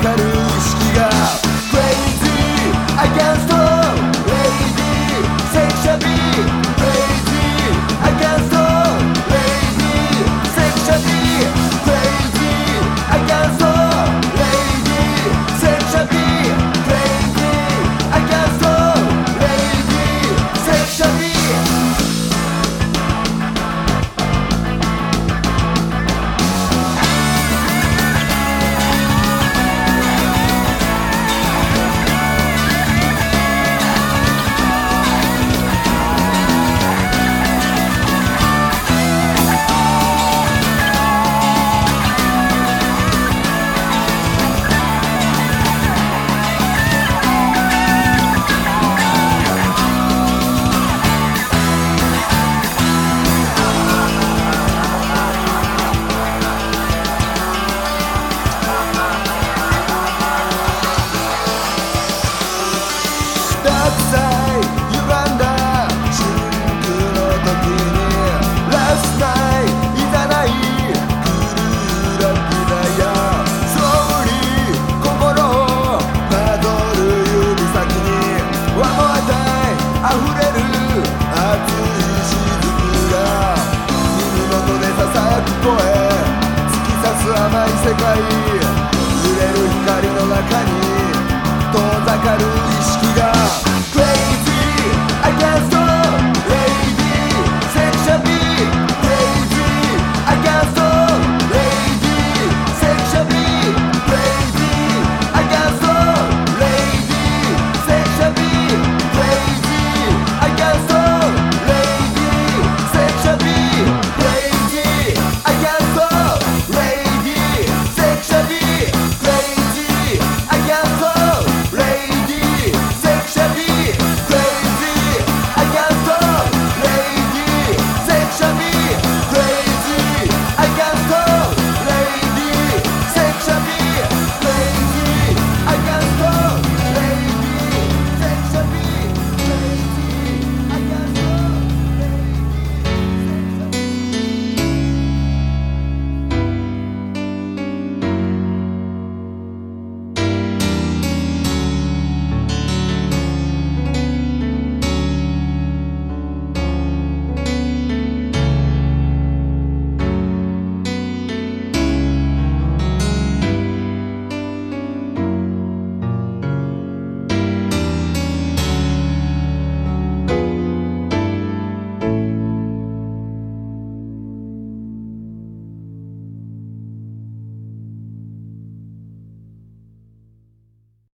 世界揺れる光の中に遠ざかる outside.